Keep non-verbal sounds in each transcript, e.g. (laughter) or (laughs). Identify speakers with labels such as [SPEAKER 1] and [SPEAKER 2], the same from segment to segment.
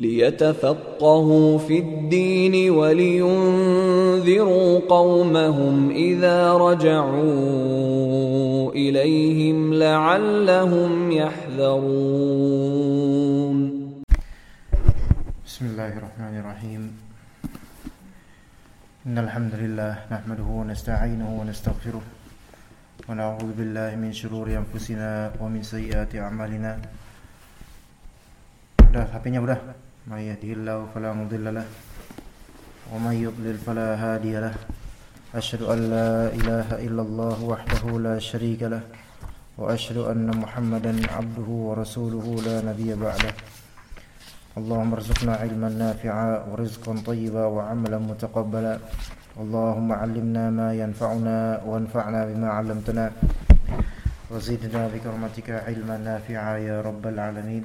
[SPEAKER 1] ليتفقهوا في الدين ولينذروا قومهم إذا رجعوا إليهم لعلهم يحذرون.
[SPEAKER 2] بسم الله الرحمن الرحيم. إن الحمد لله نحمده ونستعينه ونستغفره ونعوذ بالله من شرور أنفسنا ومن سيئات أعمالنا. Udah HP-nya udah? من يهده الله فلا مضل له ومن يضلل فلا هادي له. أشهد أن لا إله إلا الله وحده لا شريك له وأشهد أن محمدا عبده ورسوله لا نبي بعده. اللهم ارزقنا علما نافعا ورزقا طيبا وعملا متقبلا. اللهم علمنا ما ينفعنا وانفعنا بما علمتنا. وزدنا بكرمتك علما نافعا يا رب العالمين.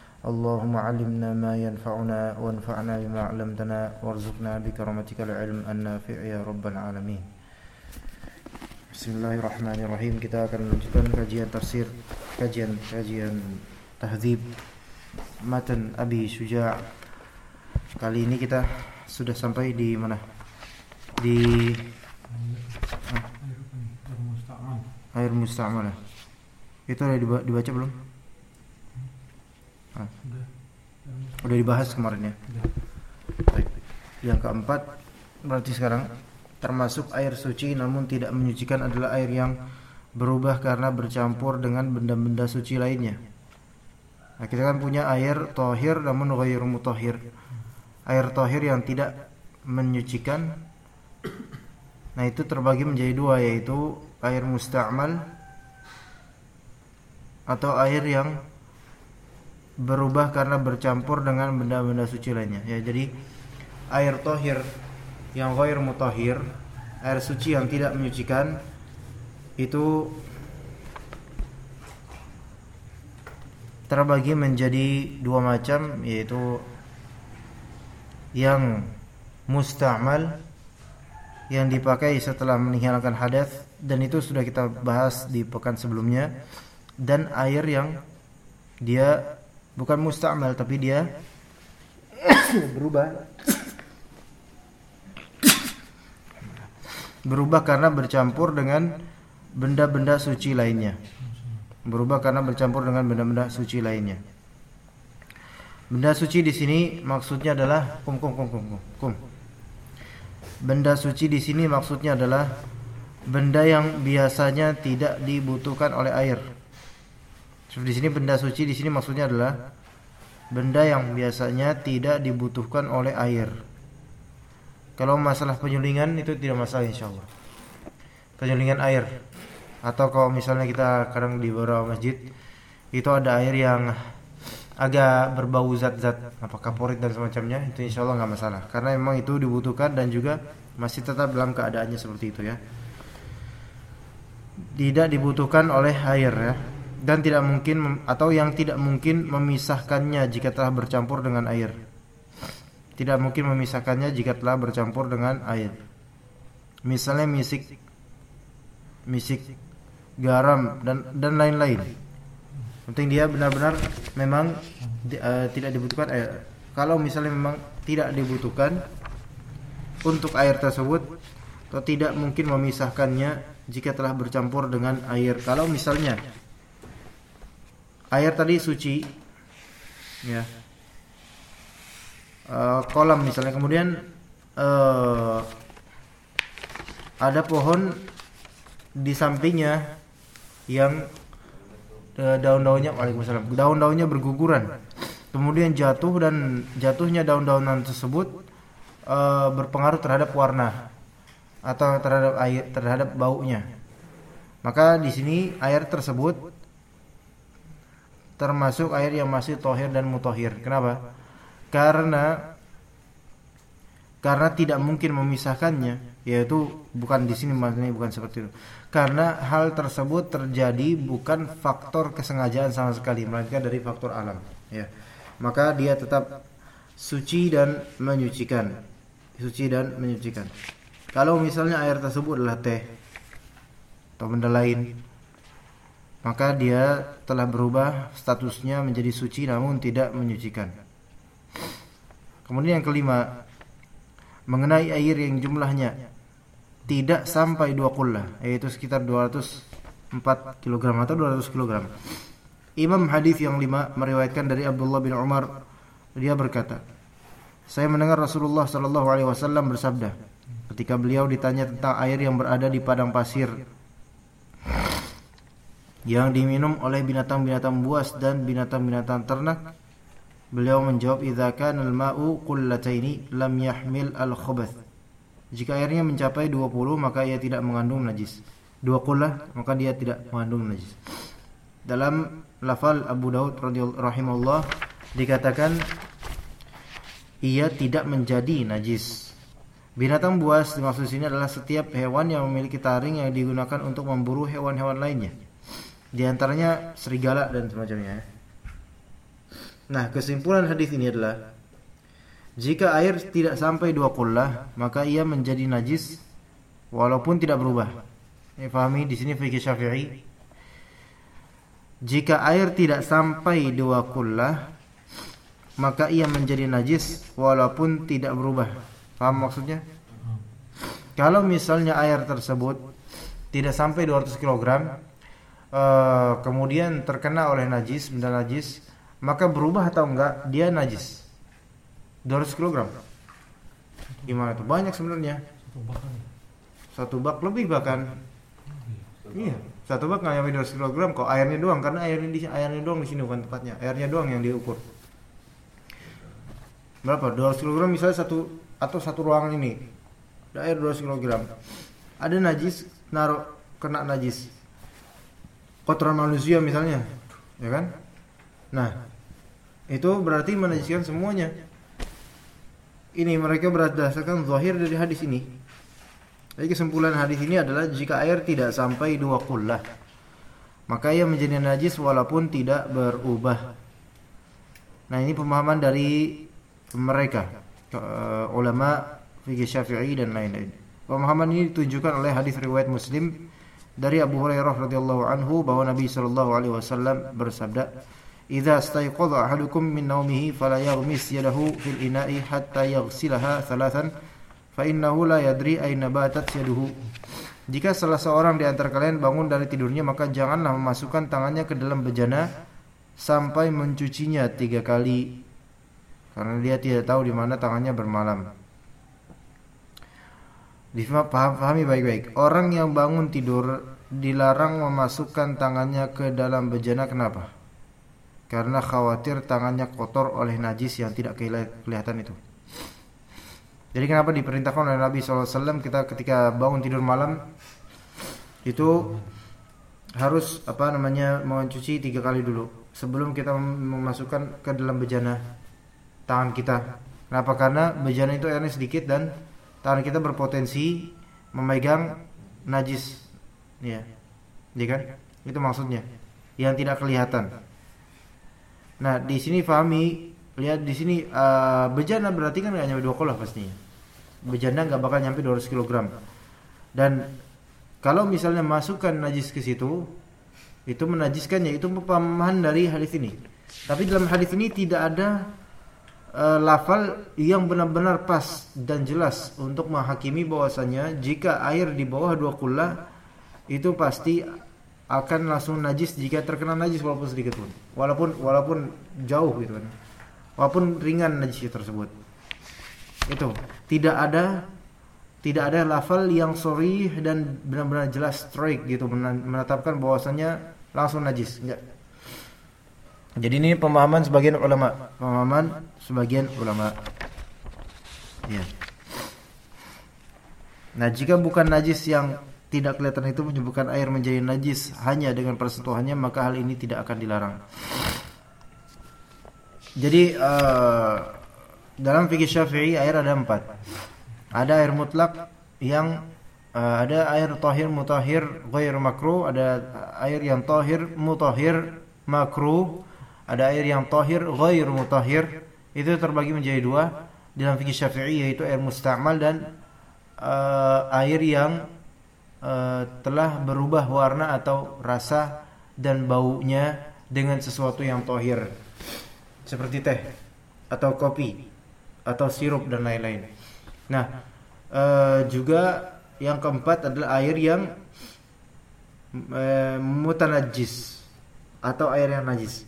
[SPEAKER 2] اللهم علمنا ما ينفعنا وانفعنا بما علمتنا وارزقنا بكرمتك العلم النافع يا رب العالمين Bismillahirrahmanirrahim Kita akan melanjutkan kajian tafsir Kajian kajian tahzib Matan Abi Syuja' Kali ini kita sudah sampai di mana? Di Air Musta'mal Itu udah dibaca belum? Ah. Udah dibahas kemarin ya. Baik. Yang keempat berarti sekarang termasuk air suci namun tidak menyucikan adalah air yang berubah karena bercampur dengan benda-benda suci lainnya. Nah, kita kan punya air tohir namun ghairu mutahhir. Air tohir yang tidak menyucikan Nah itu terbagi menjadi dua yaitu air musta'mal atau air yang berubah karena bercampur dengan benda-benda suci lainnya. Ya jadi air tohir yang ghair mutahhir air suci yang tidak menyucikan itu terbagi menjadi dua macam yaitu yang musta'mal yang dipakai setelah meninggalkan hadas dan itu sudah kita bahas di pekan sebelumnya dan air yang dia bukan musta'mal tapi dia (coughs) berubah. Berubah karena bercampur dengan benda-benda suci lainnya. Berubah karena bercampur dengan benda-benda suci lainnya. Benda suci di sini maksudnya adalah kum kum kum kum kum benda suci di sini maksudnya adalah benda yang biasanya tidak dibutuhkan oleh air di sini benda suci di sini maksudnya adalah benda yang biasanya tidak dibutuhkan oleh air. Kalau masalah penyulingan itu tidak masalah insya Allah. Penyulingan air atau kalau misalnya kita kadang di beberapa masjid itu ada air yang agak berbau zat-zat apa kaporit dan semacamnya itu insya Allah nggak masalah karena memang itu dibutuhkan dan juga masih tetap dalam keadaannya seperti itu ya tidak dibutuhkan oleh air ya dan tidak mungkin atau yang tidak mungkin memisahkannya jika telah bercampur dengan air. Tidak mungkin memisahkannya jika telah bercampur dengan air. Misalnya misik misik garam dan dan lain-lain. Penting dia benar-benar memang uh, tidak dibutuhkan air. Kalau misalnya memang tidak dibutuhkan untuk air tersebut atau tidak mungkin memisahkannya jika telah bercampur dengan air. Kalau misalnya air tadi suci. Ya. Uh, kolam misalnya. Kemudian uh, ada pohon di sampingnya yang eh, daun-daunnya Waalaikumsalam daun-daunnya berguguran. Kemudian jatuh dan jatuhnya daun-daunan tersebut uh, berpengaruh terhadap warna atau terhadap air terhadap baunya. Maka di sini air tersebut termasuk air yang masih tohir dan mutohir kenapa? Karena karena tidak mungkin memisahkannya yaitu bukan di sini maksudnya bukan seperti itu. Karena hal tersebut terjadi bukan faktor kesengajaan sama sekali melainkan dari faktor alam ya. Maka dia tetap suci dan menyucikan suci dan menyucikan. Kalau misalnya air tersebut adalah teh atau benda lain maka dia telah berubah statusnya menjadi suci namun tidak menyucikan. Kemudian yang kelima mengenai air yang jumlahnya tidak sampai dua kullah yaitu sekitar 204 kg atau 200 kg Imam hadis yang lima meriwayatkan dari Abdullah bin Umar dia berkata saya mendengar Rasulullah Shallallahu Alaihi Wasallam bersabda ketika beliau ditanya tentang air yang berada di padang pasir yang diminum oleh binatang-binatang buas dan binatang-binatang ternak beliau menjawab idza kana al-ma'u qullataini lam yahmil al-khubath jika airnya mencapai 20 maka ia tidak mengandung najis dua kullah maka dia tidak mengandung najis dalam lafal Abu Daud rahimahullah dikatakan ia tidak menjadi najis. Binatang buas dimaksud sini adalah setiap hewan yang memiliki taring yang digunakan untuk memburu hewan-hewan lainnya. Di antaranya serigala dan semacamnya. Nah, kesimpulan hadis ini adalah jika air tidak sampai dua kullah, maka ia menjadi najis walaupun tidak berubah. Ini fahami di sini fikih Syafi'i jika air tidak sampai dua kullah maka ia menjadi najis walaupun tidak berubah. Paham maksudnya? Kalau misalnya air tersebut tidak sampai 200 kg uh, kemudian terkena oleh najis, benda najis, maka berubah atau enggak dia najis. 200 kg. Gimana tuh? Banyak sebenarnya. Satu bak lebih bahkan. Iya satu bak nggak nyampe 200 kg kok airnya doang karena airnya di airnya doang di sini bukan tempatnya airnya doang yang diukur berapa 200 kg misalnya satu atau satu ruangan ini ada air 200 kg ada najis naruh kena najis kotoran manusia misalnya ya kan nah itu berarti menajiskan semuanya ini mereka berdasarkan zahir dari hadis ini jadi kesimpulan hadis ini adalah jika air tidak sampai dua kullah maka ia menjadi najis walaupun tidak berubah. Nah ini pemahaman dari mereka uh, ulama fikih Syafi'i dan lain-lain. Pemahaman ini ditunjukkan oleh hadis riwayat Muslim dari Abu Hurairah radhiyallahu anhu bahwa Nabi sallallahu alaihi wasallam bersabda, "Idza stayqadha ahadukum min nawmihi fala yaghmis yadahu fil ina'i hatta yaghsilaha thalathan." fa innahu la yadri aina batat yaduhu. Jika salah seorang di antara kalian bangun dari tidurnya maka janganlah memasukkan tangannya ke dalam bejana sampai mencucinya tiga kali karena dia tidak tahu di mana tangannya bermalam. Difahami baik-baik. Orang yang bangun tidur dilarang memasukkan tangannya ke dalam bejana kenapa? Karena khawatir tangannya kotor oleh najis yang tidak kelihatan itu. Jadi kenapa diperintahkan oleh Nabi SAW kita ketika bangun tidur malam itu harus apa namanya mencuci tiga kali dulu sebelum kita memasukkan ke dalam bejana tangan kita. Kenapa? Karena bejana itu airnya sedikit dan tangan kita berpotensi memegang najis, ya, ya kan? Itu maksudnya. Yang tidak kelihatan. Nah di sini fahami lihat di sini uh, bejana berarti kan nggak nyampe dua kolah pastinya. Bejana nggak bakal nyampe 200 kg dan kalau misalnya masukkan najis ke situ itu menajiskannya itu pemahaman dari hadis ini. Tapi dalam hadis ini tidak ada uh, lafal yang benar-benar pas dan jelas untuk menghakimi bahwasanya jika air di bawah dua kula itu pasti akan langsung najis jika terkena najis walaupun sedikit pun. Walaupun walaupun jauh gitu kan. Walaupun ringan najis tersebut. Itu. Tidak ada tidak ada lafal yang sorry dan benar-benar jelas strike gitu menetapkan bahwasannya langsung najis. Enggak. Jadi ini pemahaman sebagian ulama. Pemahaman sebagian ulama. Ya nah jika bukan najis yang tidak kelihatan itu menyebabkan air menjadi najis. Hanya dengan persentuhannya maka hal ini tidak akan dilarang. Jadi uh, dalam fikih Syafi'i air ada empat. Ada air mutlak yang uh, ada air tahir mutahhir ghair makruh, ada air yang tahir mutahhir makruh, ada air yang tahir ghair mutahhir. Itu terbagi menjadi dua. Dalam fikih Syafi'i yaitu air musta'mal dan uh, air yang uh, telah berubah warna atau rasa dan baunya dengan sesuatu yang tahir. Seperti teh atau kopi atau sirup dan lain-lain. Nah, uh, juga yang keempat adalah air yang uh, mutanajis atau air yang najis.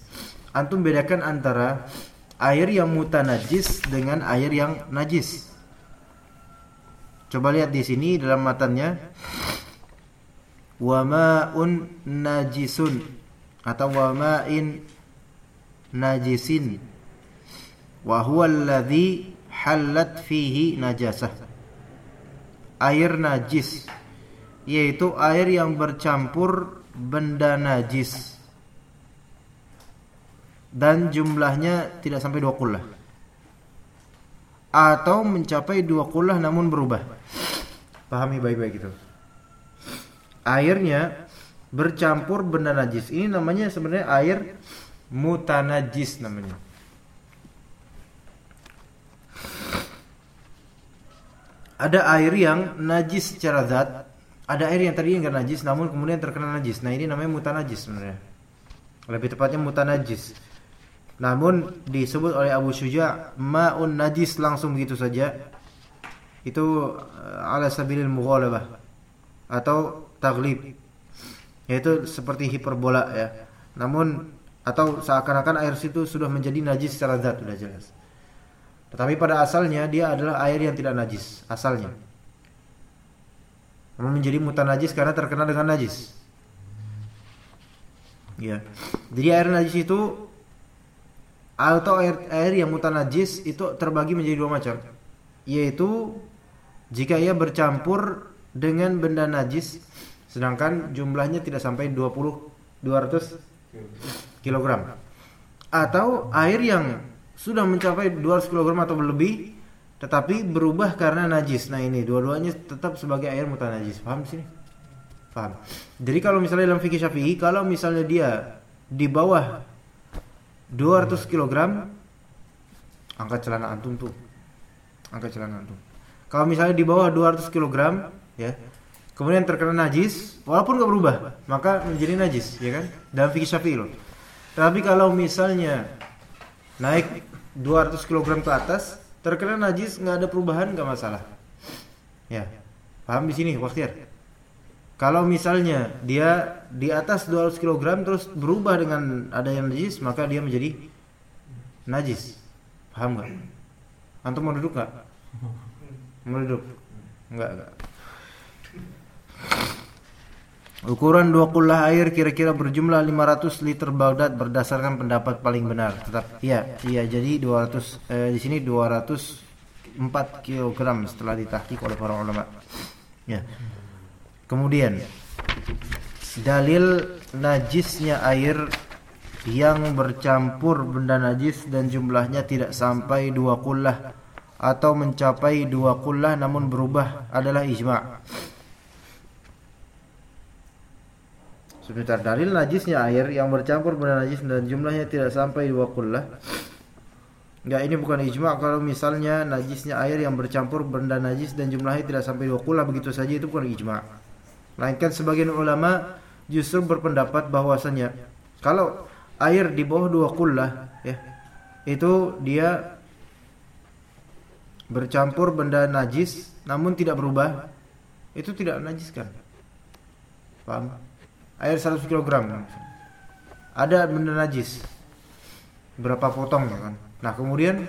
[SPEAKER 2] Antum bedakan antara air yang mutanajis dengan air yang najis. Coba lihat di sini dalam matanya wa ma'un najisun. Atau wa ma'in najisin. Wa huwa alladhi halat fihi najasah. Air najis yaitu air yang bercampur benda najis. Dan jumlahnya tidak sampai dua kullah atau mencapai dua kullah namun berubah. Pahami baik-baik itu airnya bercampur benda najis ini namanya sebenarnya air mutanajis namanya ada air yang najis secara zat, ada air yang tadinya enggak najis namun kemudian terkena najis. Nah, ini namanya mutanajis sebenarnya. Lebih tepatnya mutanajis. Namun disebut oleh Abu Syuja ma'un najis langsung begitu saja. Itu eh, ala sabilil mughalabah atau taglib. Yaitu seperti hiperbola ya. Namun atau seakan-akan air situ sudah menjadi najis secara zat sudah jelas. Tetapi pada asalnya dia adalah air yang tidak najis asalnya. Namun menjadi mutanajis karena terkena dengan najis. Ya. Jadi air najis itu atau air air yang mutanajis itu terbagi menjadi dua macam. Yaitu jika ia bercampur dengan benda najis sedangkan jumlahnya tidak sampai 20 200 kg. Atau air yang sudah mencapai 200 kg atau lebih tetapi berubah karena najis. Nah ini dua-duanya tetap sebagai air mutanajis. Paham sini? Paham. Jadi kalau misalnya dalam fikih Syafi'i kalau misalnya dia di bawah 200 kg angkat celana antum tuh. Angkat celana antum. Kalau misalnya di bawah 200 kg ya. Kemudian terkena najis, walaupun gak berubah, maka menjadi najis, ya kan? Dalam fikih Syafi'i loh. Tapi kalau misalnya naik 200 kg ke atas terkena najis nggak ada perubahan nggak masalah. Ya paham di sini waktir kalau misalnya dia di atas 200 kg terus berubah dengan ada yang najis maka dia menjadi najis. Paham nggak? Antum mau duduk nggak? Mau duduk? Nggak nggak Ukuran dua kullah air kira-kira berjumlah 500 liter Baghdad berdasarkan pendapat paling benar. Tetap iya, iya jadi 200 eh, di sini 204 kg setelah ditahqiq oleh para ulama. Ya. Kemudian dalil najisnya air yang bercampur benda najis dan jumlahnya tidak sampai dua kullah atau mencapai dua kullah namun berubah adalah ijma'. Sebentar dalil najisnya air yang bercampur benda najis dan jumlahnya tidak sampai dua kullah. Ya ini bukan ijma kalau misalnya najisnya air yang bercampur benda najis dan jumlahnya tidak sampai dua kullah begitu saja itu bukan ijma. Melainkan sebagian ulama justru berpendapat bahwasanya kalau air di bawah dua kullah ya itu dia bercampur benda najis namun tidak berubah itu tidak najis kan? Paham? Air 100 kg ada benda najis. Berapa potong ya kan? Nah kemudian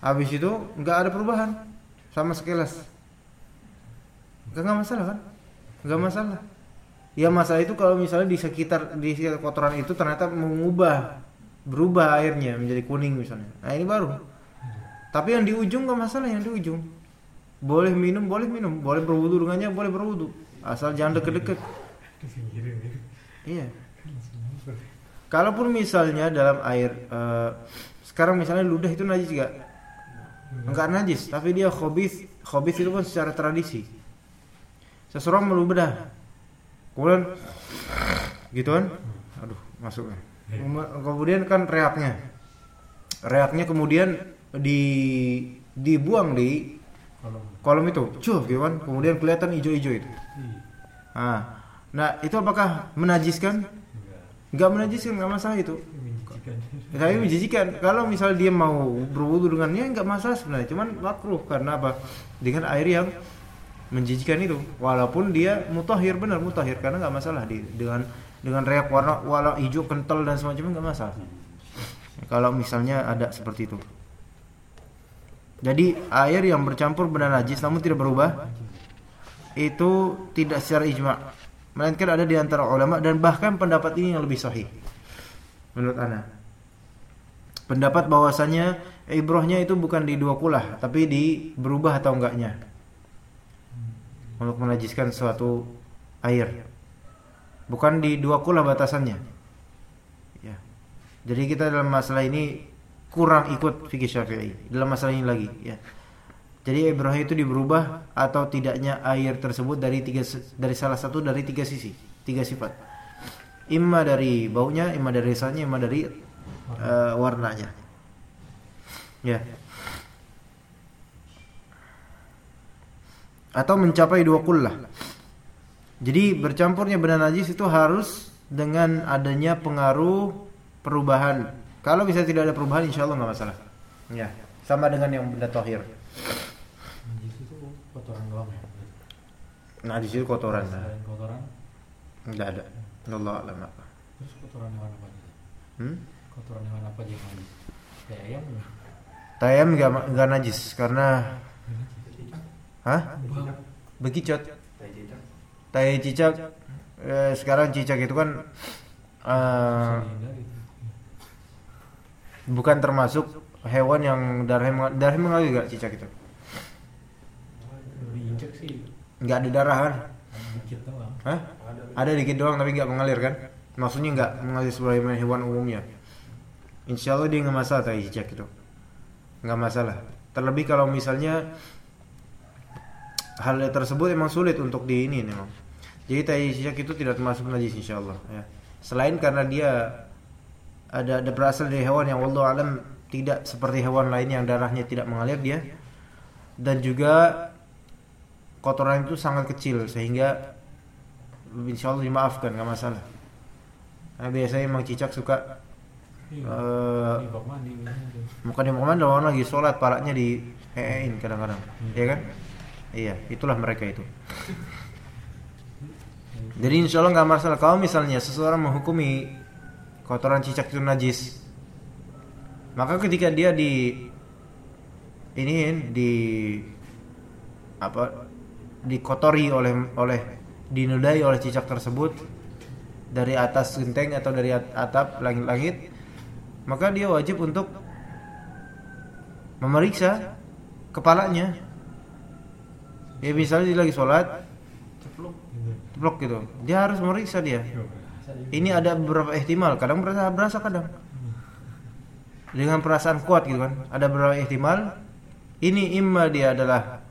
[SPEAKER 2] habis itu nggak ada perubahan. Sama sekelas nggak masalah kan? Nggak masalah. Ya masalah itu kalau misalnya di sekitar di sekitar kotoran itu ternyata mengubah berubah airnya menjadi kuning misalnya. Nah ini baru. Tapi yang di ujung nggak masalah yang di ujung. Boleh minum boleh minum. Boleh berwudu dengannya boleh berwudu. Asal jangan deket-deket iya. Kalaupun misalnya dalam air eh, sekarang misalnya ludah itu najis gak enggak najis tapi dia khobis khobis itu kan secara tradisi. Seseorang meludah kemudian gitu kan? Aduh masuk kan. kemudian kan reaknya. Reaknya kemudian di dibuang di kolom. itu. Cuh gitu kan? Kemudian kelihatan hijau-hijau itu. Nah, nah itu apakah menajiskan? Nggak menajiskan nggak masalah itu. Tapi menjijikan. Kalau misalnya dia mau berwudu dengannya nggak masalah sebenarnya. Cuman makruh karena apa? Dengan air yang menjijikan itu. Walaupun dia mutahhir benar mutahhir karena nggak masalah. Di dengan dengan reak warna warna hijau kental dan semacamnya nggak masalah. Kalau misalnya ada seperti itu. Jadi air yang bercampur benar najis namun tidak berubah itu tidak secara ijma melainkan ada di antara ulama dan bahkan pendapat ini yang lebih sahih. Menurut ana. Pendapat bahwasanya ibrahnya itu bukan di dua kulah tapi di berubah atau enggaknya. Untuk menajiskan suatu air. Bukan di dua kulah batasannya. Ya. Jadi kita dalam masalah ini kurang ikut fikih syafi'i. Dalam masalah ini lagi ya jadi ibrahnya itu diberubah atau tidaknya air tersebut dari tiga dari salah satu dari tiga sisi tiga sifat imma dari baunya imma dari rasanya imma dari uh, warnanya. Ya. Atau mencapai dua kullah. Jadi bercampurnya benda najis itu harus dengan adanya pengaruh perubahan. Kalau bisa tidak ada perubahan, insya Allah nggak masalah. Ya, sama dengan yang benda tohir.
[SPEAKER 3] Kotoran doang ya.
[SPEAKER 2] Nah di situ kotoran. Nah.
[SPEAKER 3] Selain kotoran,
[SPEAKER 2] Nggak ada. Allah alam apa.
[SPEAKER 3] terus kotoran hewan apa aja?
[SPEAKER 2] Hmm?
[SPEAKER 3] Kotoran hewan apa aja yang najis? Kayak ayam ya?
[SPEAKER 2] Tayam nggak nggak najis karena, hah? Bekicot. Tai cicak. Eh, sekarang cicak itu kan eh,
[SPEAKER 3] itu.
[SPEAKER 2] bukan termasuk hewan yang darah darah mengalir gak cicak itu?
[SPEAKER 3] Sih
[SPEAKER 2] Nggak ada darah kan?
[SPEAKER 3] dikit doang.
[SPEAKER 2] Hah? Ada dikit doang tapi nggak mengalir kan? Maksudnya nggak mengalir sebagaimana hewan umumnya. Insya Allah dia nggak masalah tai cicak itu. Nggak masalah. Terlebih kalau misalnya hal tersebut emang sulit untuk di ini memang. Jadi tai cicak itu tidak termasuk najis insya Allah. Ya. Selain karena dia ada ada berasal dari hewan yang Allah alam tidak seperti hewan lain yang darahnya tidak mengalir dia dan juga kotoran itu sangat kecil sehingga insya Allah dimaafkan nggak masalah. Nah, biasanya emang cicak suka
[SPEAKER 3] Iya.
[SPEAKER 2] eh
[SPEAKER 3] gitu.
[SPEAKER 2] bukan di mana orang lagi sholat palanya di heein kadang-kadang, ya kan? Iya, itulah mereka itu. (laughs) Jadi insya Allah nggak masalah kalau misalnya seseorang menghukumi kotoran cicak itu najis, maka ketika dia di ini di apa dikotori oleh oleh dinodai oleh cicak tersebut dari atas genteng atau dari at- atap langit-langit maka dia wajib untuk memeriksa kepalanya. Ya misalnya dia lagi sholat
[SPEAKER 3] ceplok gitu.
[SPEAKER 2] Dia harus memeriksa dia. Ini ada beberapa ihtimal kadang berasa berasa kadang. Dengan perasaan kuat gitu kan. Ada beberapa ihtimal ini imma dia adalah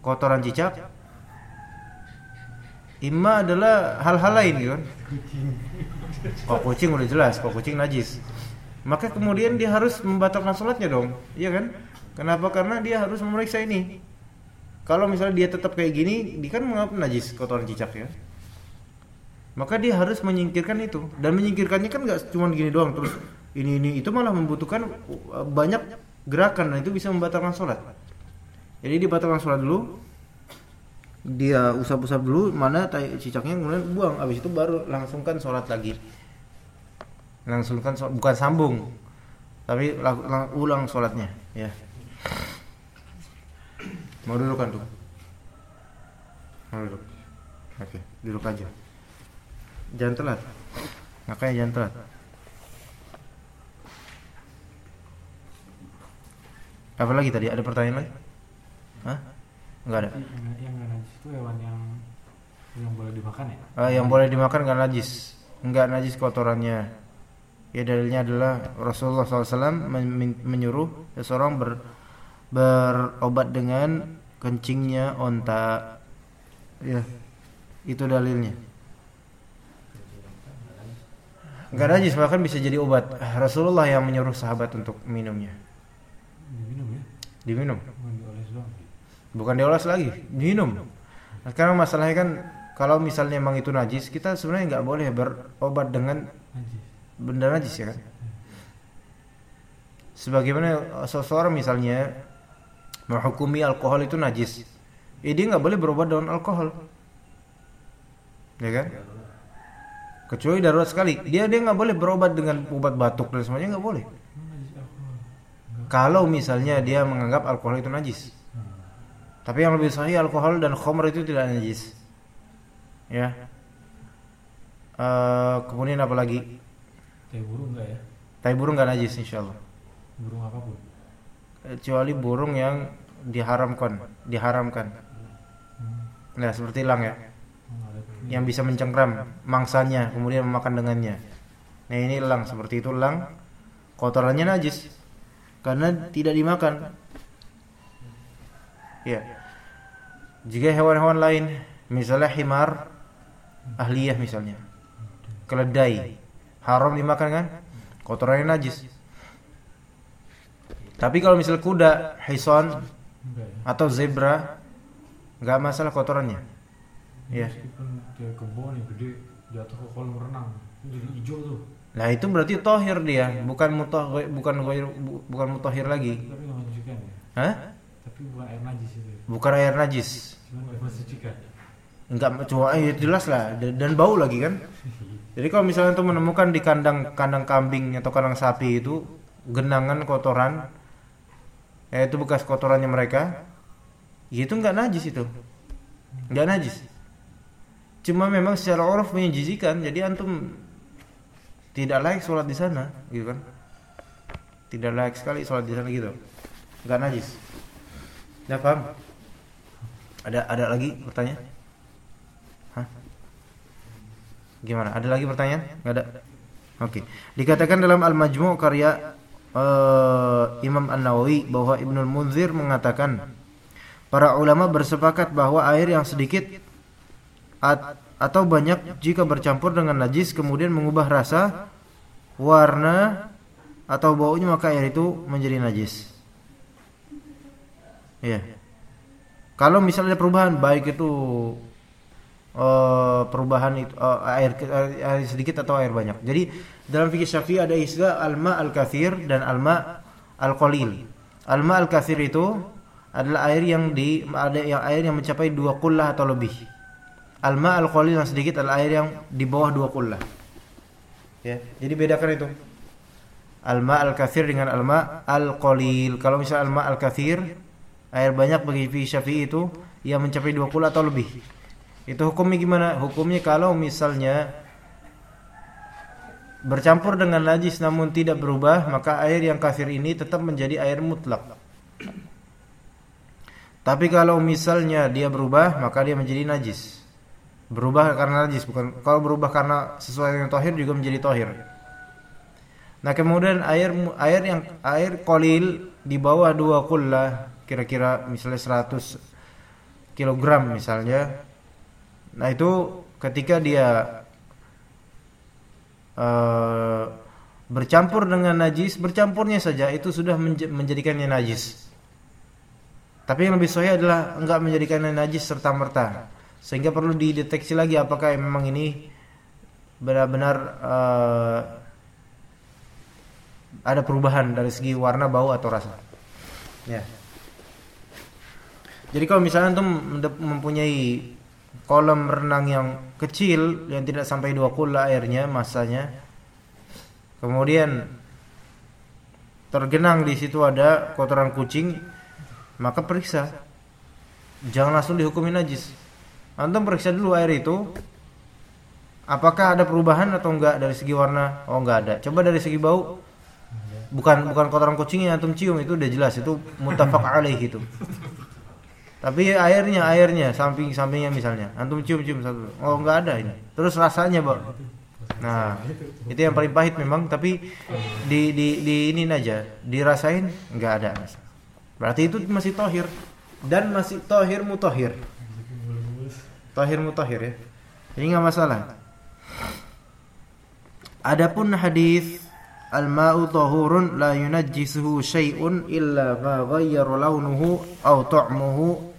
[SPEAKER 2] kotoran cicak. Imma adalah hal-hal lain kan kok kucing udah jelas kok kucing najis. Maka kemudian dia harus membatalkan sholatnya dong iya kan? Kenapa? Karena dia harus memeriksa ini. Kalau misalnya dia tetap kayak gini dia kan menganggap najis kotoran cicak ya. Maka dia harus menyingkirkan itu. Dan menyingkirkannya kan nggak cuma gini doang terus ini ini itu malah membutuhkan uh, banyak gerakan dan itu bisa membatalkan sholat jadi dibatalkan sholat dulu dia usap-usap dulu mana tai cicaknya kemudian buang habis itu baru langsungkan sholat lagi langsungkan sholat, bukan sambung tapi lang- lang- ulang sholatnya ya mau dulu kan tuh Mau duduk. Oke, duduk aja. Jangan telat. Makanya jangan telat. Apa lagi tadi? Ada pertanyaan lagi? Hah? Enggak ada.
[SPEAKER 3] Yang, yang nggak najis itu hewan yang yang boleh dimakan ya?
[SPEAKER 2] Ah, yang boleh dimakan nggak najis, nggak najis kotorannya. Ya dalilnya adalah Rasulullah SAW men- men- menyuruh seseorang ber, berobat dengan kencingnya onta. Ya, itu dalilnya. Nggak najis bahkan bisa jadi obat. Rasulullah yang menyuruh sahabat untuk minumnya.
[SPEAKER 3] Diminum ya?
[SPEAKER 2] Diminum.
[SPEAKER 3] Bukan dioles
[SPEAKER 2] lagi, diminum. Nah, sekarang masalahnya kan kalau misalnya memang itu najis, kita sebenarnya nggak boleh berobat dengan benda najis ya kan? Sebagaimana seseorang misalnya menghukumi alkohol itu najis eh, dia nggak boleh berobat dengan alkohol. Ya kan? Kecuali darurat sekali. Dia dia nggak boleh berobat dengan obat batuk dan semuanya nggak boleh.
[SPEAKER 3] Emang
[SPEAKER 2] kalau misalnya dia menganggap alkohol itu najis tapi yang lebih sahih alkohol dan khamr itu tidak najis. Ya. Eh, kemudian apa lagi?
[SPEAKER 3] Kayak burung enggak ya?
[SPEAKER 2] tai burung nggak najis insyaallah.
[SPEAKER 3] Burung apa pun.
[SPEAKER 2] kecuali burung yang diharamkan diharamkan. Nah seperti elang ya.
[SPEAKER 3] Ada
[SPEAKER 2] yang bisa mencengkram mangsanya kemudian memakan dengannya. Nah ini elang. Seperti itu elang kotorannya najis. Karena tidak dimakan. Ya jika hewan-hewan lain misalnya himar ahliyah misalnya keledai haram dimakan kan kotorannya najis tapi kalau misal kuda hison atau zebra nggak masalah kotorannya ya
[SPEAKER 3] Meskipun dia kebon yang gede jatuh ke kolam renang itu jadi hijau tuh.
[SPEAKER 2] Nah itu berarti tohir dia, bukan mutah, bukan bukan mutahhir lagi.
[SPEAKER 3] Tapi nggak mensucikan ya.
[SPEAKER 2] Hah?
[SPEAKER 3] Tapi bukan air najis itu. Ya.
[SPEAKER 2] Bukan air najis. Enggak cuma eh, jelas lah dan, bau lagi kan. Jadi kalau misalnya tuh menemukan di kandang kandang kambing atau kandang sapi itu genangan kotoran, ya itu bekas kotorannya mereka, ya itu nggak najis itu, nggak najis. Cuma memang secara uruf menjijikan, jadi antum tidak layak sholat di sana, gitu kan? Tidak layak sekali sholat di sana gitu, nggak najis. Ya paham? Ada ada lagi pertanyaan? Hah? Gimana? Ada lagi pertanyaan? Nggak ada. Oke. Dikatakan dalam Al-Majmu' karya eh, Imam An-Nawawi bahwa Ibnul Munzir mengatakan para ulama bersepakat bahwa air yang sedikit at- atau banyak jika bercampur dengan najis kemudian mengubah rasa, warna atau baunya maka air itu menjadi najis. Iya. Kalau misalnya perubahan baik itu eh, perubahan itu eh, air, air sedikit atau air banyak. Jadi dalam fikih Syafi'i ada istilah alma al-kathir dan alma al-qalil. Alma al-kathir itu adalah air yang di ada yang air yang mencapai dua kullah atau lebih. Alma al-qalil yang sedikit adalah air yang di bawah dua kullah. Ya, jadi bedakan itu. Alma al-kathir dengan alma al-qalil. Kalau misalnya alma al-kathir air banyak bagi Syafi'i itu yang mencapai dua kullah atau lebih. Itu hukumnya gimana? Hukumnya kalau misalnya bercampur dengan najis namun tidak berubah, maka air yang kafir ini tetap menjadi air mutlak. Tapi kalau misalnya dia berubah, maka dia menjadi najis. Berubah karena najis, bukan kalau berubah karena sesuai dengan tohir juga menjadi tohir. Nah kemudian air air yang air kolil di bawah dua kullah kira-kira misalnya 100 kilogram misalnya. Nah itu ketika dia eh, bercampur dengan najis, bercampurnya saja itu sudah menj- menjadikannya najis. Tapi yang lebih sahih adalah enggak menjadikannya najis serta merta. Sehingga perlu dideteksi lagi apakah memang ini benar-benar eh, ada perubahan dari segi warna, bau atau rasa. Ya. Jadi kalau misalnya antum mempunyai kolam renang yang kecil yang tidak sampai dua kula airnya masanya, kemudian tergenang di situ ada kotoran kucing, maka periksa. Jangan langsung dihukumi najis. antum periksa dulu air itu apakah ada perubahan atau enggak dari segi warna? Oh, enggak ada. Coba dari segi bau bukan bukan kotoran kucing yang antum cium itu udah jelas itu muttafaq alaih itu. Tapi airnya airnya samping sampingnya misalnya antum cium cium satu. Oh, enggak ada ini. Terus rasanya, Bang. Nah, itu yang paling pahit memang tapi di di di ini aja, dirasain enggak ada. Berarti itu masih tohir dan masih tohir mutohir. Tohir mutohir ya. Jadi nggak masalah. Adapun hadis al-ma'u tahurun la yunajjisuhu syai'un illa ma ghayyara launuhu aw ta'muhu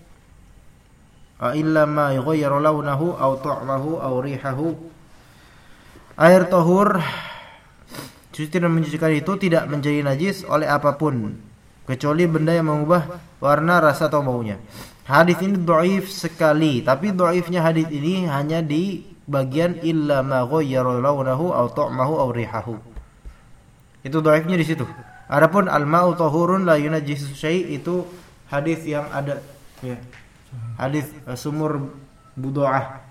[SPEAKER 2] illa ma yughayyara launahu aw ta'mahu aw rihahu air tahur suci dan mencucikan itu tidak menjadi najis oleh apa pun kecuali benda yang mengubah warna rasa atau baunya hadis ini dhaif sekali tapi dhaifnya hadis ini hanya di bagian illa ma ghayyara launahu aw ta'mahu aw rihahu itu dhaifnya di situ. Adapun al-ma'u tahurun la yunajjisu syai' itu hadis yang ada ya. Hadis uh, sumur budoah.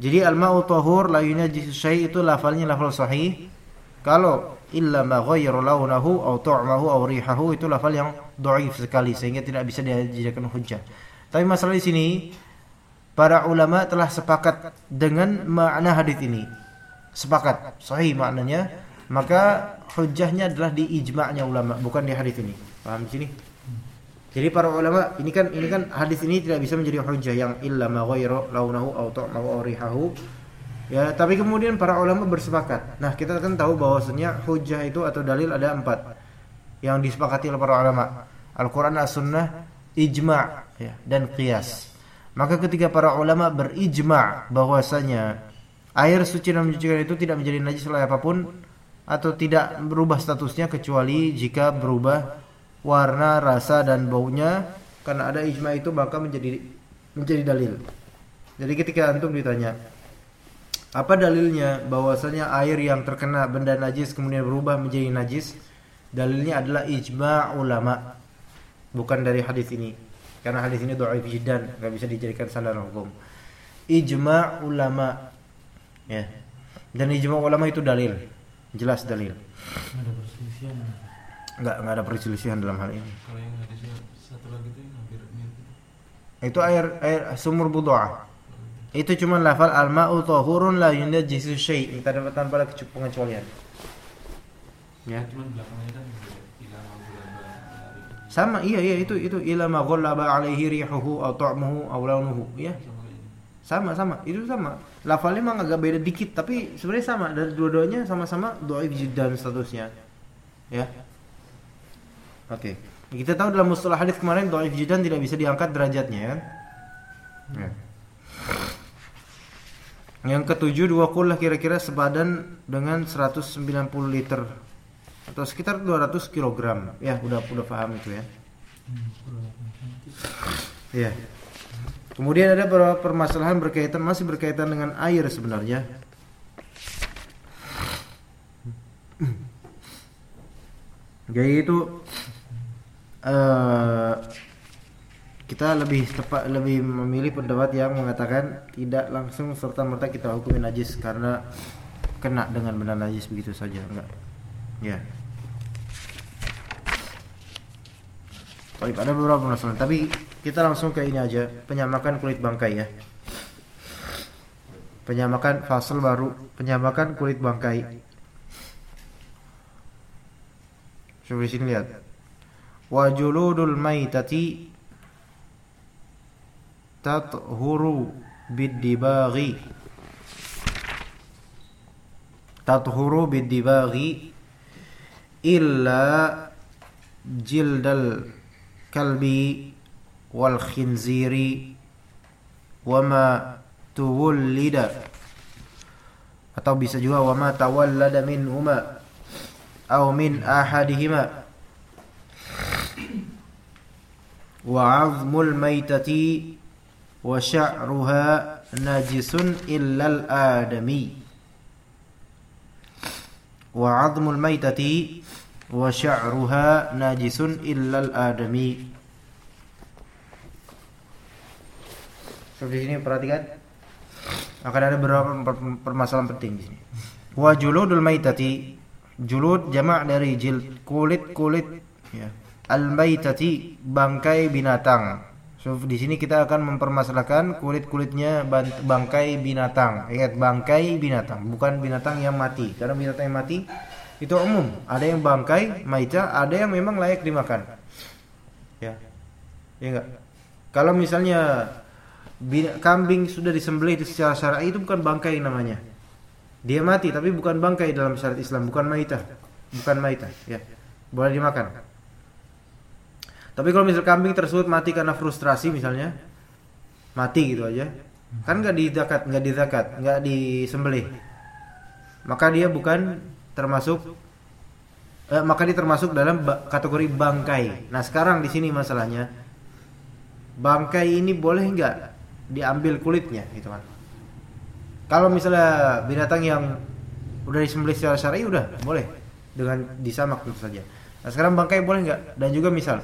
[SPEAKER 2] Jadi al-ma'u tahur la yunajjisu syai' itu lafalnya lafal sahih. Kalau illa ma ghayyara launahu aw ta'mahu aw rihahu itu lafal yang dhaif sekali sehingga tidak bisa dijadikan hujjah. Tapi masalah di sini para ulama telah sepakat dengan makna hadis ini. Sepakat, sahih maknanya maka hujahnya adalah di ijma'nya ulama bukan di hadis ini paham di sini jadi para ulama ini kan ini kan hadis ini tidak bisa menjadi hujah yang illa ma ghayra launahu aw ta'mahu aw rihahu ya tapi kemudian para ulama bersepakat. Nah kita kan tahu bahwasanya hujah itu atau dalil ada empat yang disepakati oleh para ulama. Al-Quran As-Sunnah ijma' ya, dan qiyas. Maka ketika para ulama berijma' bahwasanya air suci dan mencucikan itu tidak menjadi najis oleh apa pun atau tidak berubah statusnya kecuali jika berubah warna, rasa dan baunya karena ada ijma itu maka menjadi menjadi dalil. Jadi ketika antum ditanya apa dalilnya bahwasanya air yang terkena benda najis kemudian berubah menjadi najis? Dalilnya adalah ijma ulama. Bukan dari hadis ini. Karena hadis ini dhaif jiddan, enggak bisa dijadikan sandaran hukum. Ijma ulama. Ya. Dan ijma ulama itu dalil jelas dalil
[SPEAKER 3] ada perselisihan
[SPEAKER 2] nggak nggak ada perselisihan dalam hal ini.
[SPEAKER 3] Kalau yang hadisnya satu lagi itu hampir mirip
[SPEAKER 2] itu. Air air sumur budoa itu cuma lafal al ma'u tahurun la yunajjisu syai. Kita dapat tanpa ada pengecualian. Ya.
[SPEAKER 3] Cuman belakangnya kan
[SPEAKER 2] sama iya iya itu itu. Ilama ghallaba alaihi rihuhu atau ta'muhu aw launuhu. Ya sama sama itu sama. Lafalnya memang agak beda dikit tapi sebenarnya sama. Dari dua-duanya sama-sama dhaif jiddan statusnya. Ya oke okay. kita tahu dalam mustalah hadis kemarin dhaif jiddan tidak bisa diangkat derajatnya kan ya. yang ketujuh dua kulah kira-kira sepadan dengan 190 liter atau sekitar 200 kg ya udah udah paham itu ya ya Kemudian ada beberapa permasalahan berkaitan masih berkaitan dengan air sebenarnya. Jadi itu uh, kita lebih tepat lebih memilih pendapat yang mengatakan tidak langsung serta merta kita hukumin najis karena kena dengan benda najis begitu saja enggak. Ya. Baik, ada beberapa permasalahan tapi kita langsung ke ini aja, penyamakan kulit bangkai ya. Penyamakan fasal baru, penyamakan kulit bangkai. Coba sini lihat. Wa juludul maitati tathuru bid-dibaghi. Tathuru bid-dibaghi illa jildal kalbi wal khinziri wama tuwallida atau bisa juga wama tawallada minhuma atau min ahadihima sya'ruha najisun illa al-adami wa 'azmul maitati wa sya'ruha najisun illa al-adami Seperti sini perhatikan. Akan ada beberapa per- permasalahan penting di sini. Wa juludul maitati julud jamak dari jilid kulit-kulit ya. Al maitati bangkai binatang. So di sini kita akan mempermasalahkan kulit-kulitnya ban- bangkai binatang. Ingat bangkai binatang, bukan binatang yang mati. Karena binatang yang mati itu umum. Ada yang bangkai, maita, ada yang memang layak dimakan. Ya. Ya enggak? Kalau misalnya bin- kambing sudah disembelih secara syar'i itu bukan bangkai namanya. Dia mati tapi bukan bangkai dalam syariat Islam, bukan maita. Bukan maita, ya. Boleh dimakan. Tapi kalau misal kambing tersebut mati karena frustrasi misalnya, mati gitu aja, kan nggak dizakat, nggak dizakat, nggak disembelih, maka dia bukan termasuk, eh, maka dia termasuk dalam kategori bangkai. Nah sekarang di sini masalahnya, bangkai ini boleh nggak diambil kulitnya, gitu kan? Kalau misalnya binatang yang udah disembelih secara syar'i udah boleh dengan disamak tentu saja. Nah sekarang bangkai boleh nggak? Dan juga misal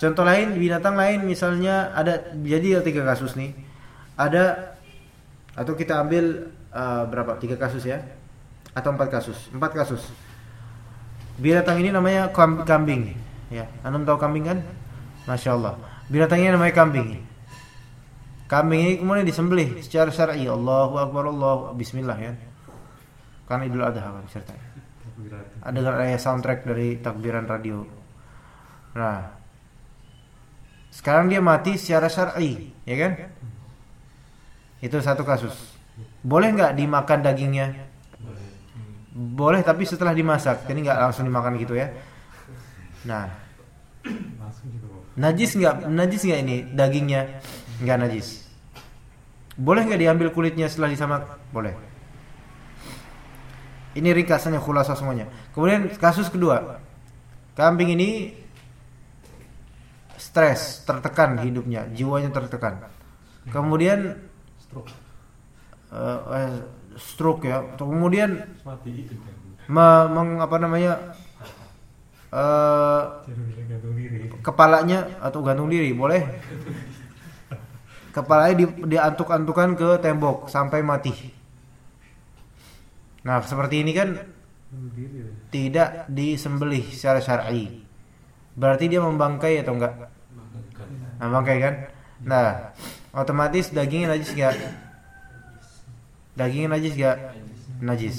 [SPEAKER 2] Contoh lain binatang lain misalnya ada jadi ada tiga kasus nih. Ada atau kita ambil uh, berapa? Tiga kasus ya? Atau empat kasus? Empat kasus. Binatang ini namanya kam- kambing. Ya, antum tahu kambing kan? Masya Allah. Binatang ini namanya kambing. Kambing ini kemudian disembelih secara syar'i. Allahu Akbar Allah Bismillah ya. Karena Idul Adha kan ceritanya. Ada ada soundtrack dari takbiran radio. Nah, sekarang dia mati secara syar'i, ya kan? Itu satu kasus. Boleh nggak dimakan dagingnya? Boleh, tapi setelah dimasak. Jadi nggak langsung dimakan gitu ya. Nah, najis nggak? Najis nggak ini dagingnya? Nggak najis. Boleh nggak diambil kulitnya setelah disamak? Boleh. Ini ringkasannya khulasa semuanya. Kemudian kasus kedua, kambing ini stres, tertekan hidupnya, jiwanya tertekan. Kemudian
[SPEAKER 3] stroke
[SPEAKER 2] eh, stroke ya. Kemudian me- meng- apa namanya eh,
[SPEAKER 3] diri
[SPEAKER 2] kepalanya atau gantung diri boleh. Kepalanya di, diantuk-antukan ke tembok sampai mati. Nah seperti ini kan
[SPEAKER 3] ya.
[SPEAKER 2] tidak disembelih secara syar'i. Berarti dia membangkai atau enggak? Nah, bangkai kan? Nah, otomatis dagingnya najis enggak? Dagingnya najis enggak? Najis.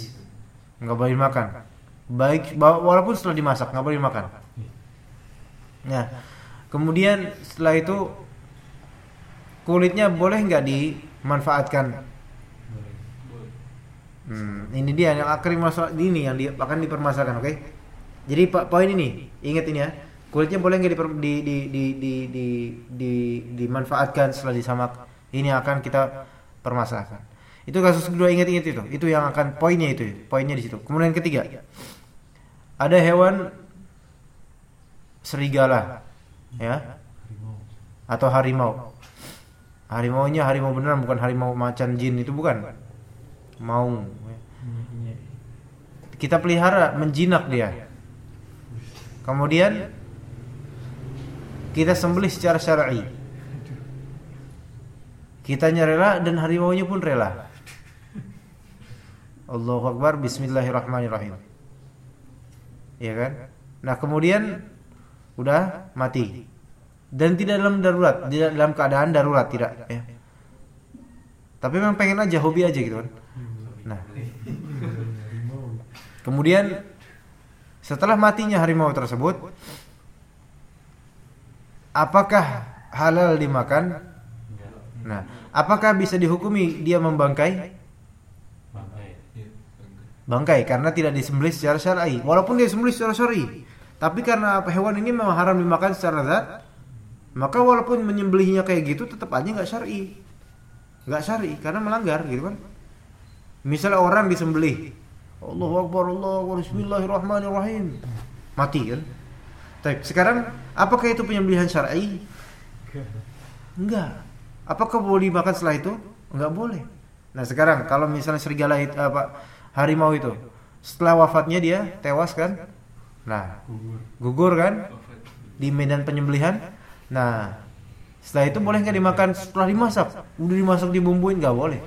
[SPEAKER 2] Enggak boleh dimakan. Baik ba- walaupun setelah dimasak enggak boleh dimakan. Nah, kemudian setelah itu kulitnya boleh enggak dimanfaatkan? Hmm, ini dia yang akan ini yang akan dipermasalahkan, oke? Jadi pak poin ini, ingat ini ya. Kulitnya boleh nggak diper- di, di, di, di, di, di, dimanfaatkan setelah disamak? Ini akan kita permasalahkan. Itu kasus kedua ingat-ingat itu. Itu yang akan poinnya itu, poinnya di situ. Kemudian ketiga, ada hewan serigala, ya,
[SPEAKER 3] harimau
[SPEAKER 2] atau harimau. Harimaunya harimau beneran bukan harimau macan jin itu bukan. Mau
[SPEAKER 3] ini
[SPEAKER 2] kita pelihara menjinak dia. Kemudian kita sembelih secara syar'i. Kitanya rela dan harimaunya pun rela. Allahu Akbar Bismillahirrahmanirrahim. Ya kan? Nah kemudian udah mati dan tidak dalam darurat, tidak dalam keadaan darurat tidak. Ya. Tapi memang pengen aja hobi aja gitu kan. Nah Kemudian setelah matinya harimau tersebut, apakah halal dimakan? Nah, apakah bisa dihukumi dia membangkai?
[SPEAKER 3] bangkai
[SPEAKER 2] karena tidak disembelih secara syar'i. Walaupun dia disembelih secara syar'i, tapi karena hewan ini memang haram dimakan secara zat, maka walaupun menyembelihnya kayak gitu tetap aja nggak syar'i. Nggak syar'i karena melanggar gitu kan. Misalnya orang disembelih, Allahu Akbar, Allahu Bismillahirrahmanirrahim, mati kan? Tapi sekarang apakah itu penyembelihan syar'i? Enggak. Apakah boleh dimakan setelah itu? Enggak boleh. Nah sekarang kalau misalnya serigala itu apa harimau itu setelah wafatnya dia tewas kan? Nah
[SPEAKER 3] gugur
[SPEAKER 2] gugur kan di medan penyembelihan. Nah Setelah itu boleh nggak dimakan setelah dimasak? Udah dimasak dibumbuin nggak boleh.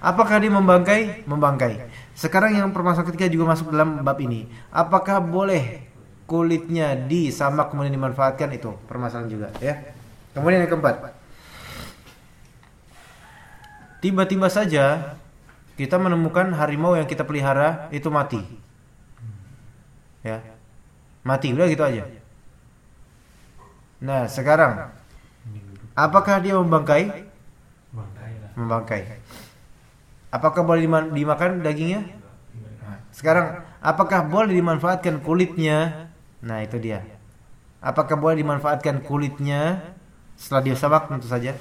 [SPEAKER 2] Apakah dia membangkai? Membangkai. Sekarang yang permasalahan ketiga juga masuk dalam bab ini. Apakah boleh kulitnya disamak kemudian dimanfaatkan itu permasalahan juga ya. Kemudian yang keempat. Tiba-tiba saja kita menemukan harimau yang kita pelihara itu mati. Ya. Mati udah gitu aja. Nah, sekarang apakah dia membangkai? Membangkai. Apakah boleh dima- dimakan dagingnya? Nah, sekarang apakah boleh dimanfaatkan kulitnya? Nah, itu dia. Apakah boleh dimanfaatkan kulitnya setelah dia sabak tentu saja?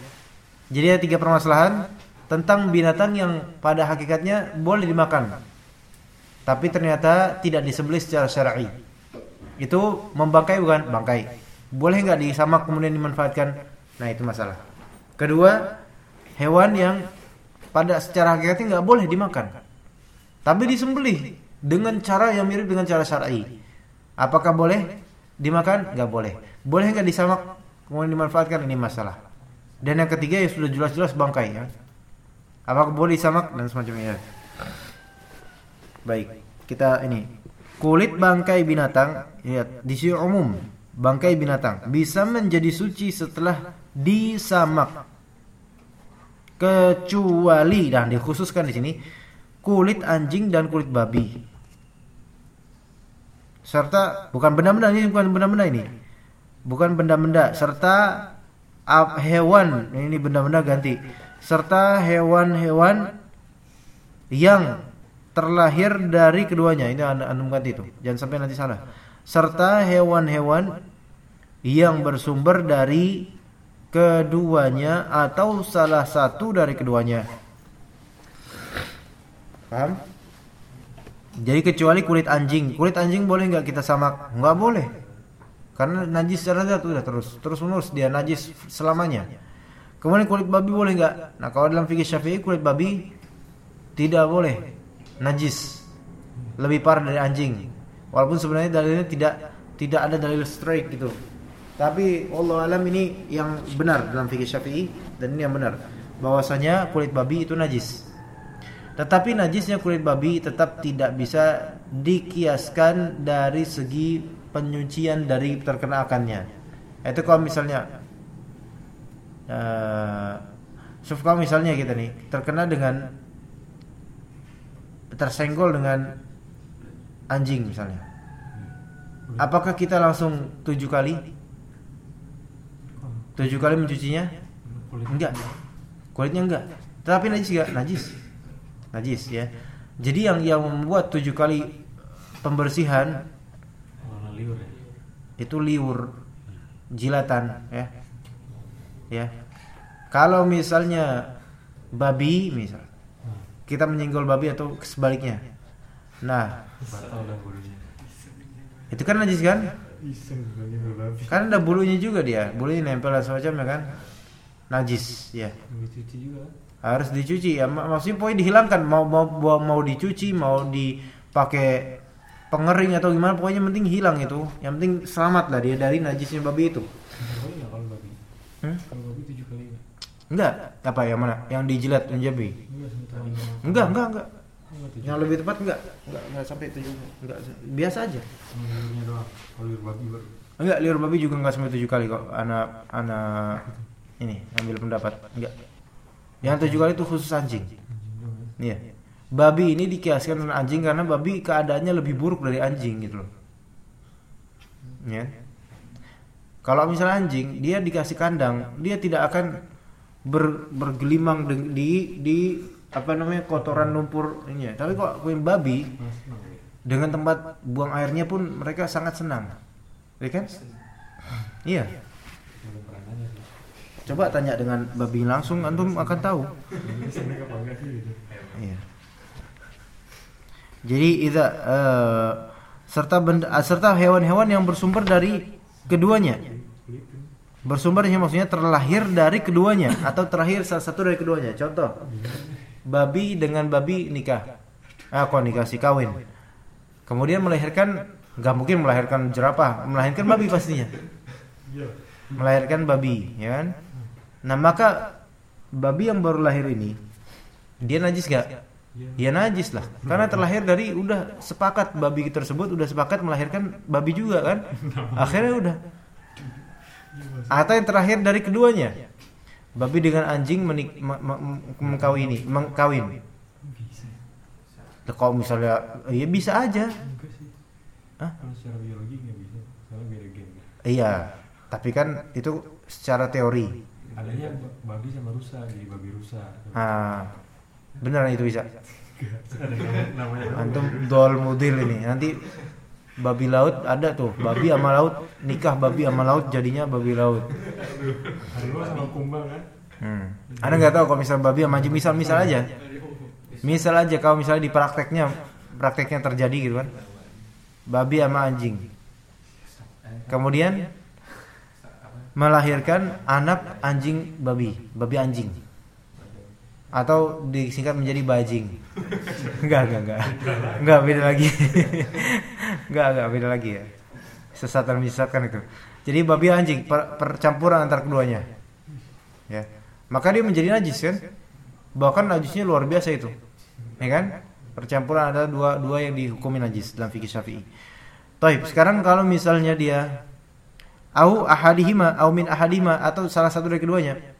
[SPEAKER 2] Jadi ada tiga permasalahan tentang binatang yang pada hakikatnya boleh dimakan. Tapi ternyata tidak disembelih secara syar'i. Itu membangkai bukan? Bangkai. Boleh nggak disamak kemudian dimanfaatkan? Nah, itu masalah. Kedua, hewan yang pada secara hakikatnya nggak boleh dimakan. Tapi disembelih dengan cara yang mirip dengan cara syar'i. Apakah boleh dimakan? Nggak boleh. Boleh nggak disamak kemudian dimanfaatkan? Ini masalah. Dan yang ketiga ya sudah jelas-jelas bangkai ya. Apakah boleh disamak dan semacamnya? Baik, kita ini kulit bangkai binatang lihat di sisi umum bangkai binatang bisa menjadi suci setelah disamak kecuali dan dikhususkan di sini kulit anjing dan kulit babi. Serta bukan benda-benda ini bukan benda-benda ini. Bukan benda-benda serta hewan ini benda-benda ganti. Serta hewan-hewan yang terlahir dari keduanya ini anda ganti itu. Jangan sampai nanti salah. Serta hewan-hewan yang bersumber dari keduanya atau salah satu dari keduanya. Paham? Jadi kecuali kulit anjing. Kulit anjing boleh nggak kita samak? Nggak boleh. Karena najis secara zat udah terus terus menerus dia najis selamanya. Kemudian kulit babi boleh nggak? Nah kalau dalam fikih syafi'i kulit babi tidak boleh najis. Lebih parah dari anjing. Walaupun sebenarnya dalilnya tidak tidak ada dalil straight gitu tapi Allah alam ini yang benar dalam fikih syafi'i dan ini yang benar bahwasanya kulit babi itu najis tetapi najisnya kulit babi tetap tidak bisa dikiaskan dari segi penyucian dari terkena akannya. Itu kalau misalnya uh, kalau misalnya kita nih terkena dengan tersenggol dengan anjing misalnya. Apakah kita langsung tujuh kali? Tujuh kali mencucinya? Enggak. Kulitnya enggak. Tetapi najis enggak? Najis. Najis ya. Jadi yang yang membuat tujuh kali pembersihan
[SPEAKER 3] ya.
[SPEAKER 2] itu liur jilatan ya. Ya. Kalau misalnya babi misal kita menyinggol babi atau sebaliknya. Nah, itu kan najis kan?
[SPEAKER 3] Iseng bukan liur babi.
[SPEAKER 2] Kan ada bulunya juga dia, bulunya nempel dan semacamnya kan? Najis, ya.
[SPEAKER 3] Dicuci juga.
[SPEAKER 2] harus dicuci ya mak- maksudnya pokoknya dihilangkan mau mau mau, dicuci mau dipakai pengering atau gimana pokoknya yang penting hilang itu yang penting selamat lah dia dari najisnya babi itu
[SPEAKER 3] Kali nggak kalau babi?
[SPEAKER 2] Hmm?
[SPEAKER 3] Kalau babi tujuh kali nggak?
[SPEAKER 2] enggak apa yang mana yang dijilat menjabi
[SPEAKER 3] Enggak lima.
[SPEAKER 2] enggak enggak enggak
[SPEAKER 3] Enggak.
[SPEAKER 2] Yang lebih tepat enggak enggak enggak sampai tujuh enggak biasa aja
[SPEAKER 3] liurnya doang. Kalau liur babi baru.
[SPEAKER 2] enggak liur babi juga enggak sampai tujuh kali kok anak anak ini ambil pendapat enggak yang tujuh kali itu khusus anjing
[SPEAKER 3] Anjing doang
[SPEAKER 2] Iya.
[SPEAKER 3] ya.
[SPEAKER 2] Babi ini dikiaskan dengan anjing karena babi keadaannya lebih buruk dari anjing gitu loh. Ya. Kalau misalnya anjing, dia dikasih kandang, dia tidak akan ber, bergelimang di di apa namanya kotoran lumpur ini ya. Tapi kok yang babi dengan tempat buang airnya pun mereka sangat senang. Ya kan? Iya. Coba tanya dengan babi langsung antum akan tahu. Iya. Jadi idza eh, serta benda, ah, serta hewan-hewan yang bersumber dari keduanya. Bersumber maksudnya terlahir dari keduanya atau terlahir salah satu dari keduanya. Contoh, babi dengan babi nikah. Ah, sih kawin. Kemudian melahirkan nggak mungkin melahirkan jerapah, melahirkan babi pastinya. Melahirkan babi, ya kan? Nah, maka babi yang baru lahir ini dia najis gak? Ya najis lah, karena terlahir dari udah sepakat babi tersebut udah sepakat melahirkan babi juga kan? Akhirnya udah. Atau yang terakhir dari keduanya, babi dengan anjing menik, me, me, mengkawini, mengkawin. Kalau misalnya, ya bisa aja. Hah?
[SPEAKER 3] Kalau secara biologi nggak bisa. Soalnya beda gen.
[SPEAKER 2] Iya, tapi kan itu secara teori.
[SPEAKER 3] Adanya ba- babi sama rusa jadi babi rusa.
[SPEAKER 2] Ah, beneran itu bisa. Antum dol mudil ini. Nanti babi laut ada tuh, babi sama laut nikah babi sama laut jadinya babi laut.
[SPEAKER 3] Kan?
[SPEAKER 2] Hmm. Anda nggak tahu kalau misal babi sama misal misal aja. Misal aja kalau misalnya di prakteknya prakteknya terjadi gitu kan. Babi sama anjing. Kemudian melahirkan anak anjing babi, babi anjing. Atau disingkat menjadi bajing. Enggak, enggak, enggak. Enggak beda lagi. enggak, enggak beda lagi ya. Sesat dan menyesatkan itu. Jadi babi anjing per- percampuran antar keduanya. Ya. Maka dia menjadi najis kan? Bahkan najisnya luar biasa itu. Ya kan? Percampuran ada dua dua yang dihukumi najis dalam fikih Syafi'i. Taib, sekarang kalau misalnya dia au ahadihima au min ahadima atau salah satu dari keduanya.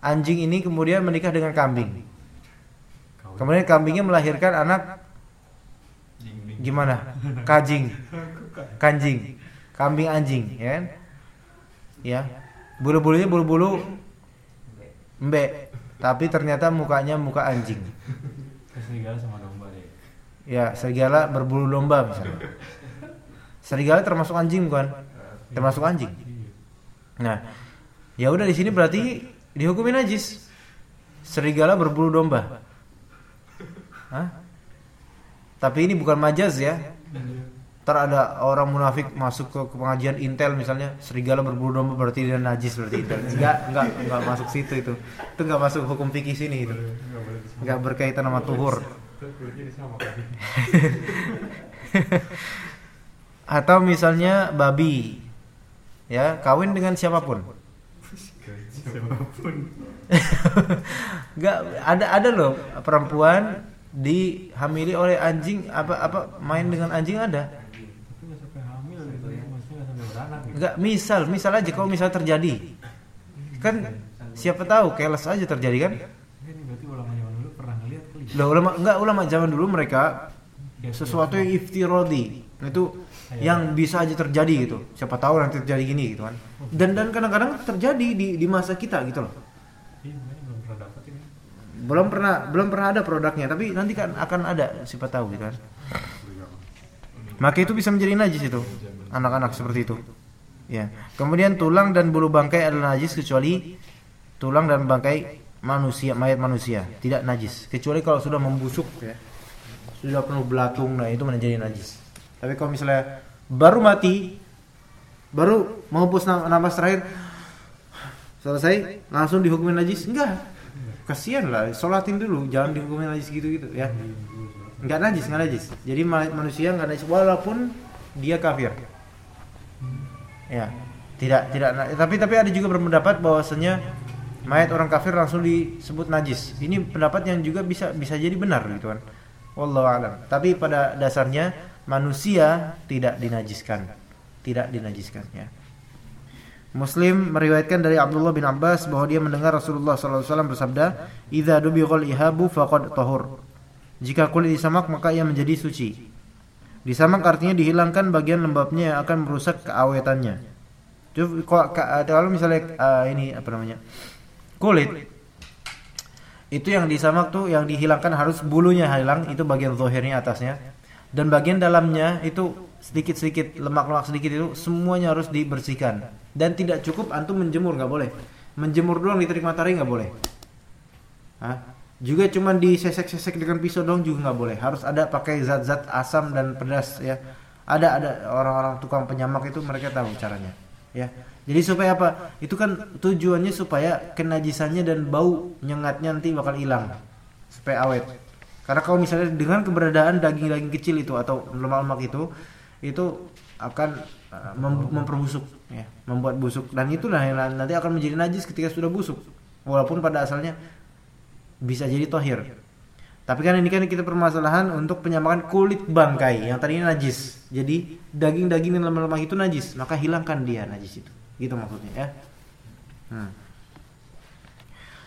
[SPEAKER 2] Anjing ini kemudian menikah dengan kambing. Kemudian kambingnya melahirkan anak gimana? Kajing. Kanjing. Kambing anjing, ya kan? Ya. Bulu-bulunya bulu-bulu mbek, tapi ternyata mukanya muka anjing.
[SPEAKER 3] Serigala sama domba deh.
[SPEAKER 2] Ya, serigala berbulu domba misalnya. Serigala termasuk anjing bukan? Termasuk anjing.
[SPEAKER 3] Iya.
[SPEAKER 2] Nah, ya udah di sini berarti dihukumi najis. Serigala berbulu domba. Hah? Tapi ini bukan majaz ya. Ntar ada orang munafik masuk ke, pengajian intel misalnya serigala berbulu domba berarti dia najis berarti intel. Enggak, enggak, enggak masuk situ itu. Itu enggak masuk hukum fikih sini itu. Enggak berkaitan sama tuhur. (laughs) Atau misalnya babi. Ya, kawin dengan siapa
[SPEAKER 3] pun. Siapa pun. (laughs)
[SPEAKER 2] Enggak ada ada loh perempuan dihamili oleh anjing apa apa main dengan anjing ada.
[SPEAKER 3] Nggak gitu. Nggak beranak gitu.
[SPEAKER 2] Enggak, misal, misal aja kalau misal terjadi. Kan siapa tahu keles aja terjadi kan?
[SPEAKER 3] Ini berarti ulama
[SPEAKER 2] enggak ulama zaman dulu mereka sesuatu yang iftirodi itu yang bisa aja terjadi gitu. Siapa tahu nanti terjadi gini gitu kan. Dan dan kadang-kadang terjadi di di masa kita gitu loh.
[SPEAKER 3] Iya, belum pernah ini.
[SPEAKER 2] Belum pernah belum pernah ada produknya, tapi nanti kan akan ada siapa tahu gitu kan. Maka itu bisa menjadi najis itu. Anak-anak seperti itu. Ya. Kemudian tulang dan bulu bangkai adalah najis kecuali tulang dan bangkai manusia, mayat manusia, tidak najis. Kecuali kalau sudah membusuk ya. Sudah penuh belatung, nah itu menjadi najis. Tapi kalau misalnya baru mati, baru mau hapus nam- napas terakhir, selesai langsung dihukumin najis, enggak. Kasihan lah, sholatin dulu, jangan dihukumin najis gitu-gitu ya. Enggak najis, enggak najis. Jadi manusia enggak najis walaupun dia kafir. Ya, tidak tidak tapi tapi ada juga berpendapat bahwasanya mayat orang kafir langsung disebut najis. Ini pendapat yang juga bisa bisa jadi benar gitu kan. Wallahu alam. Tapi pada dasarnya manusia tidak dinajiskan. Tidak dinajiskan ya. Muslim meriwayatkan dari Abdullah bin Abbas bahwa dia mendengar Rasulullah SAW bersabda, "Idza dubighal ihabu faqad tahur." Jika kulit disamak maka ia menjadi suci. Disamak artinya dihilangkan bagian lembabnya yang akan merusak keawetannya. Jadi kalau misalnya eh, ini apa namanya? Kulit itu yang disamak tuh yang dihilangkan harus bulunya hilang itu bagian zahirnya atasnya dan bagian dalamnya itu sedikit-sedikit lemak-lemak sedikit itu semuanya harus dibersihkan. Dan tidak cukup antum menjemur nggak boleh. Menjemur doang di terik matahari nggak boleh. Hah? juga cuman disesek-sesek dengan pisau dong juga nggak boleh. Harus ada pakai zat-zat asam dan pedas ya. Ada ada orang-orang tukang penyamak itu mereka tahu caranya ya. Jadi supaya apa? Itu kan tujuannya supaya kenajisannya dan bau nyengatnya nanti bakal hilang. Supaya awet karena kalau misalnya dengan keberadaan daging-daging kecil itu atau lemak-lemak itu itu akan uh, mem- memperbusuk ya, membuat busuk dan itulah yang nanti akan menjadi najis ketika sudah busuk. Walaupun pada asalnya bisa jadi tohir. Tapi kan ini kan kita permasalahan untuk penyamakan kulit bangkai yang tadinya najis. Jadi daging-daging dan lemak-lemak itu najis, maka hilangkan dia najis itu. Gitu maksudnya ya. Hmm.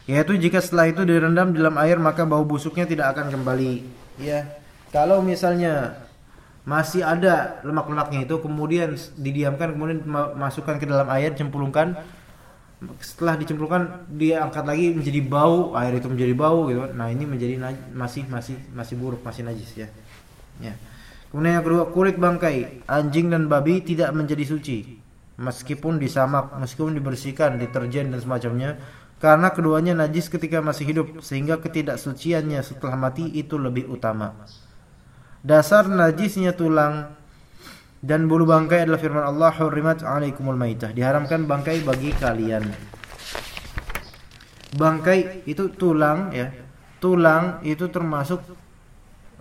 [SPEAKER 2] Yaitu jika setelah itu direndam dalam air maka bau busuknya tidak akan kembali. Ya. Kalau misalnya masih ada lemak-lemaknya itu kemudian didiamkan kemudian ma- masukkan ke dalam air cemplungkan setelah dicemplungkan dia angkat lagi menjadi bau air itu menjadi bau gitu. Nah ini menjadi masih masih masih buruk masih najis ya. Ya. Kemudian yang kedua kulit bangkai anjing dan babi tidak menjadi suci. Meskipun disamak meskipun dibersihkan deterjen dan semacamnya karena keduanya najis ketika masih hidup sehingga ketidaksuciannya setelah mati itu lebih utama. Dasar najisnya tulang dan bulu bangkai adalah firman Allah hurrimat alaikumul maitah. Diharamkan bangkai bagi kalian. Bangkai itu tulang ya. Tulang itu termasuk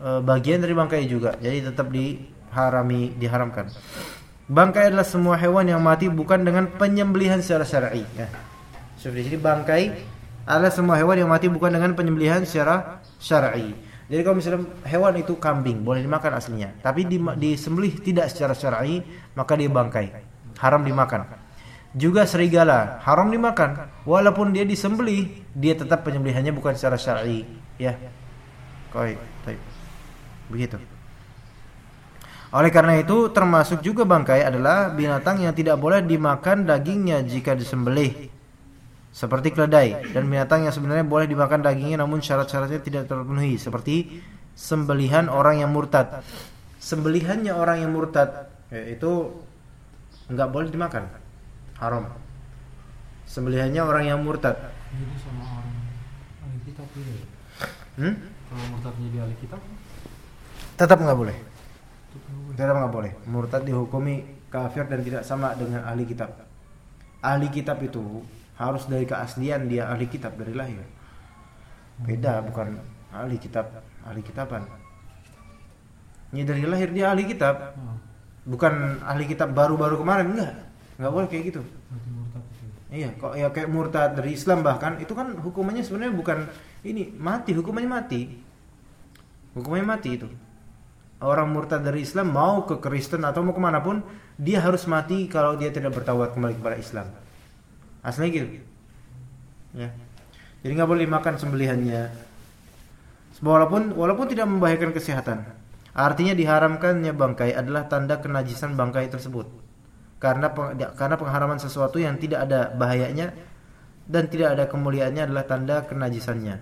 [SPEAKER 2] e, bagian dari bangkai juga. Jadi tetap diharami diharamkan. Bangkai adalah semua hewan yang mati bukan dengan penyembelihan secara syar'i ya seperti jadi bangkai adalah semua hewan yang mati bukan dengan penyembelihan secara syar'i jadi kalau misalnya hewan itu kambing boleh dimakan aslinya, tapi di, disembelih tidak secara syar'i, maka dia bangkai. Haram dimakan. Juga serigala haram dimakan, walaupun dia disembelih, dia tetap penyembelihannya bukan secara syar'i, ya. Koi, Begitu. Oleh karena itu termasuk juga bangkai adalah binatang yang tidak boleh dimakan dagingnya jika disembelih seperti keledai dan binatang yang sebenarnya boleh dimakan dagingnya namun syarat-syaratnya tidak terpenuhi seperti sembelihan orang yang murtad. Sembelihannya orang yang murtad yaitu nggak boleh dimakan. Haram. Sembelihannya orang yang murtad.
[SPEAKER 3] Itu. ya?
[SPEAKER 2] Hmm?
[SPEAKER 3] Kalau murtadnya di ahli kitab,
[SPEAKER 2] Tetap nggak boleh.
[SPEAKER 3] itu boleh.
[SPEAKER 2] Tetap nggak boleh. Murtad dihukumi kafir dan tidak sama dengan ahli kitab. Ahli kitab itu harus dari keaslian dia ahli kitab dari lahir. Beda bukan ahli kitab, ahli kitaban. Ini dari lahir dia ahli kitab, bukan ahli kitab baru-baru kemarin enggak. Enggak boleh kayak gitu.
[SPEAKER 3] itu.
[SPEAKER 2] Iya, kok ya kayak murtad dari Islam bahkan itu kan hukumannya sebenarnya bukan ini mati, hukumannya mati. Hukumannya mati itu. Orang murtad dari Islam mau ke Kristen atau mau ke mana pun dia harus mati kalau dia tidak bertawat kembali kepada Islam. Aslinya gitu. Ya. Jadi nggak boleh dimakan sembelihannya. Walaupun walaupun tidak membahayakan kesehatan. Artinya diharamkannya bangkai adalah tanda kenajisan bangkai tersebut. Karena peng- karena pengharaman sesuatu yang tidak ada bahayanya dan tidak ada kemuliaannya adalah tanda kenajisannya.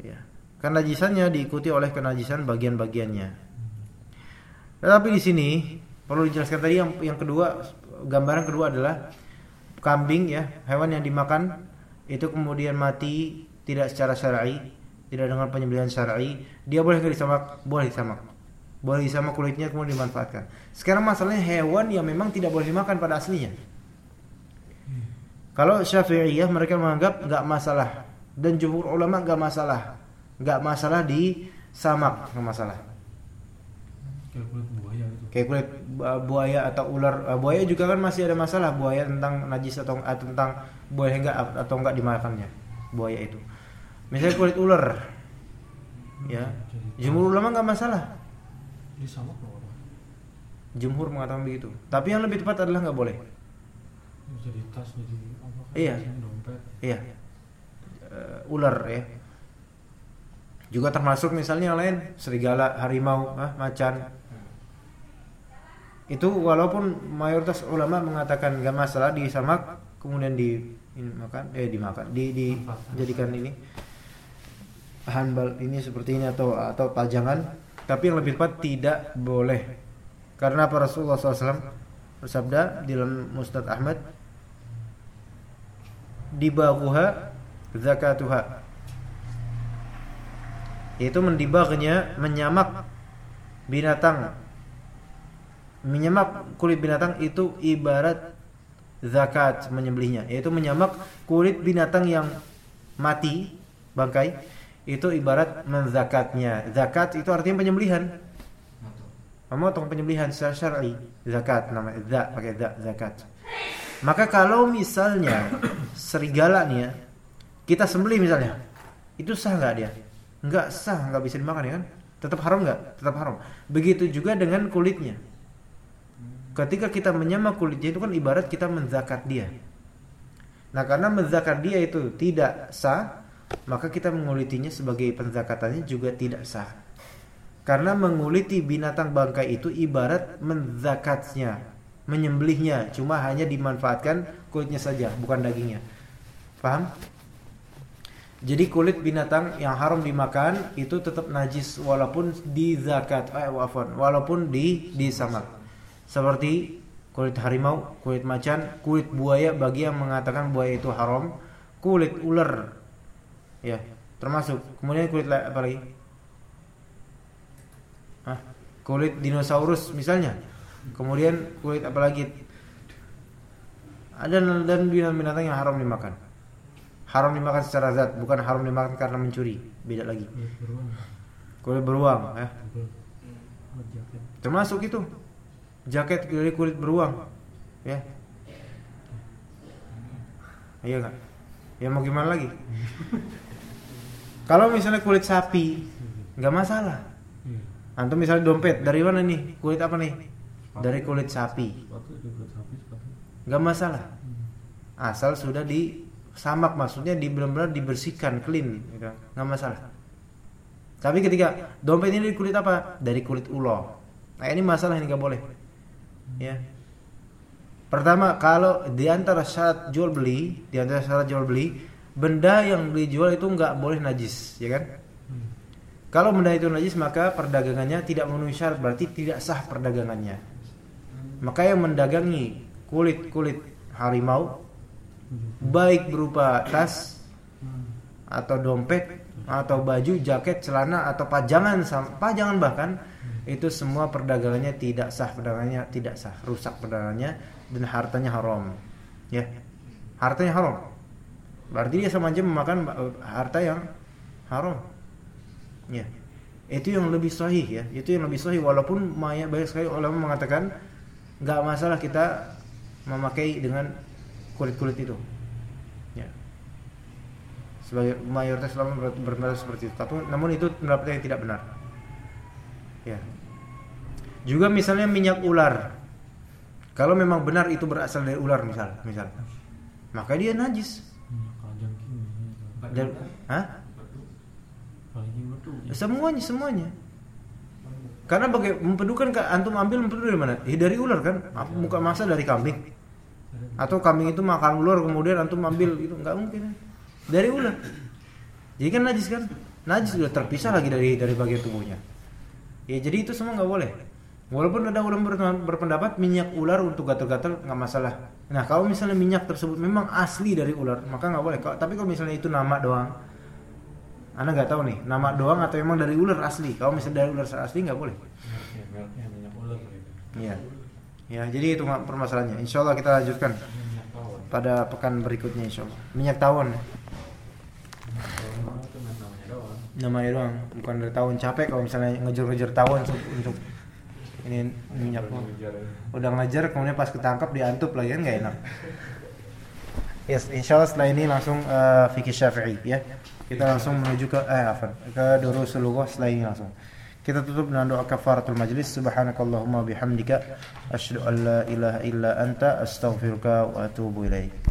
[SPEAKER 2] Ya. Kenajisannya diikuti oleh kenajisan bagian-bagiannya. Tetapi di sini perlu dijelaskan tadi yang yang kedua gambaran kedua adalah kambing ya hewan yang dimakan itu kemudian mati tidak secara syar'i tidak dengan penyembelihan syar'i dia boleh disamak boleh disamak. Boleh disamak kulitnya kemudian dimanfaatkan. Sekarang masalahnya hewan yang memang tidak boleh dimakan pada aslinya. Kalau syafi'iyah mereka menganggap nggak masalah. Dan jumhur ulama nggak masalah. Nggak masalah di samak nggak masalah.
[SPEAKER 3] Kayak kulit buaya itu.
[SPEAKER 2] kayak kulit buaya atau ular Uh, buaya juga kan masih ada masalah buaya tentang najis atau uh, tentang buaya enggak atau enggak dimakannya buaya itu. Misalnya kulit ular ya.
[SPEAKER 3] Jadi
[SPEAKER 2] jumhur ulama nggak masalah. Jumhur mengatakan begitu. Tapi yang lebih tepat adalah nggak boleh.
[SPEAKER 3] Jadi tas, jadi apa? kan,
[SPEAKER 2] Iya.
[SPEAKER 3] Dompet.
[SPEAKER 2] iya. Uh, ular ya. Juga termasuk misalnya yang lain serigala harimau ah, macan itu walaupun mayoritas ulama mengatakan nggak masalah disamak kemudian di ini makan eh dimakan di dijadikan ini handbal ini seperti ini atau atau pajangan. Tapi yang lebih tepat tidak boleh. Karena para Rasulullah SAW bersabda di dalam Mustad Ahmad dibaguha zakatuha. Yaitu mendibagnya menyamak binatang menyamak kulit binatang itu ibarat zakat menyembelihnya yaitu menyamak kulit binatang yang mati bangkai itu ibarat menzakatnya zakat itu artinya penyembelihan memotong penyembelihan secara syar'i, zakat nama za pakai za zakat. Maka kalau misalnya serigala nih ya, kita sembelih misalnya, itu sah nggak dia? Nggak sah, nggak bisa dimakan ya kan? Tetap haram nggak? Tetap haram. Begitu juga dengan kulitnya. Ketika kita menyamak kulitnya itu kan ibarat kita menzakat dia. Nah karena menzakat dia itu tidak sah, maka kita mengulitinya sebagai penzakatannya juga tidak sah. Karena menguliti binatang bangkai itu ibarat menzakatnya, menyembelihnya, cuma hanya dimanfaatkan kulitnya saja, bukan dagingnya. Paham? Jadi kulit binatang yang haram dimakan itu tetap najis walaupun di zakat, eh, walaupun di disamak seperti kulit harimau, kulit macan, kulit buaya bagi yang mengatakan buaya itu haram, kulit ular, ya termasuk. Kemudian kulit apa lagi? Hah? Kulit dinosaurus misalnya. Kemudian kulit apa lagi? Ada dan binatang yang haram dimakan. Haram dimakan secara zat, bukan haram dimakan karena mencuri. Beda lagi. Kulit beruang, ya. Termasuk itu jaket dari kulit beruang ya. Iya nggak? Ya mau gimana lagi? Kalau misalnya kulit sapi nggak masalah. Antum misalnya dompet dari mana nih? Kulit apa nih? Dari kulit sapi. Nggak masalah. Asal sudah di samak maksudnya di benar-benar dibersihkan clean gitu. nggak masalah. Tapi ketika dompet ini dari kulit apa? Dari kulit ulo nah ini masalah ini nggak boleh Ya. Pertama, kalau di antara syarat jual beli, di antara syarat jual beli, benda yang dijual itu nggak boleh najis, ya kan? Kalau benda itu najis maka perdagangannya tidak memenuhi syarat, berarti tidak sah perdagangannya. Maka yang mendagangi kulit-kulit harimau baik berupa tas atau dompet atau baju, jaket, celana atau pajangan pajangan bahkan itu semua perdagangannya tidak sah perdagangannya tidak sah. Rusak perdagangannya dan hartanya haram. Ya. Hartanya haram. Berarti dia sama aja memakan harta yang haram. Ya. Itu yang lebih sahih ya. Itu yang lebih sahih. Walaupun banyak sekali ulama mengatakan nggak masalah kita memakai dengan kulit kulit itu. Ya. Sebagai mayoritas ulama berpendapat seperti itu. Tapi namun itu pendapat yang tidak benar ya juga misalnya minyak ular. Kalau memang benar itu berasal dari ular misal, misal. Maka dia najis. Dan, hah? Semuanya, semuanya. Karena bagi mempedu kan antum ambil mempedu dari mana? Ya, dari ular kan? Muka masa dari kambing. Atau kambing itu makan ular kemudian antum ambil itu nggak mungkin. Dari ular. Jadi kan najis kan? Najis sudah terpisah lagi dari dari bagian tubuhnya. Ya jadi itu semua nggak boleh. Walaupun ada ulama berpendapat minyak ular untuk gatal-gatal nggak masalah. Nah kalau misalnya minyak tersebut memang asli dari ular maka nggak boleh. Tapi kalau misalnya itu nama doang, anda nggak tahu nih nama doang atau memang dari ular asli. Kalau misalnya dari ular asli nggak boleh. Iya. Ya jadi itu permasalahannya. Insya Allah kita lanjutkan pada pekan berikutnya Insya Allah. Minyak tawon. Namanya doang, bukan dari tawon capek kalau misalnya ngejar-ngejar tawon untuk ini minyak udah ngajar kemudian pas ketangkap diantup lagi kan nggak enak. Yes insya Allah setelah ini langsung uh, fikih syafi'i ya. Kita langsung menuju ke eh apa ke durusul lughah setelah ini langsung. Kita tutup dengan doa kafaratul majlis. Subhanakallahumma bihamdika. Asyhadu an la ilaha illa anta astaghfiruka wa atubu ilaik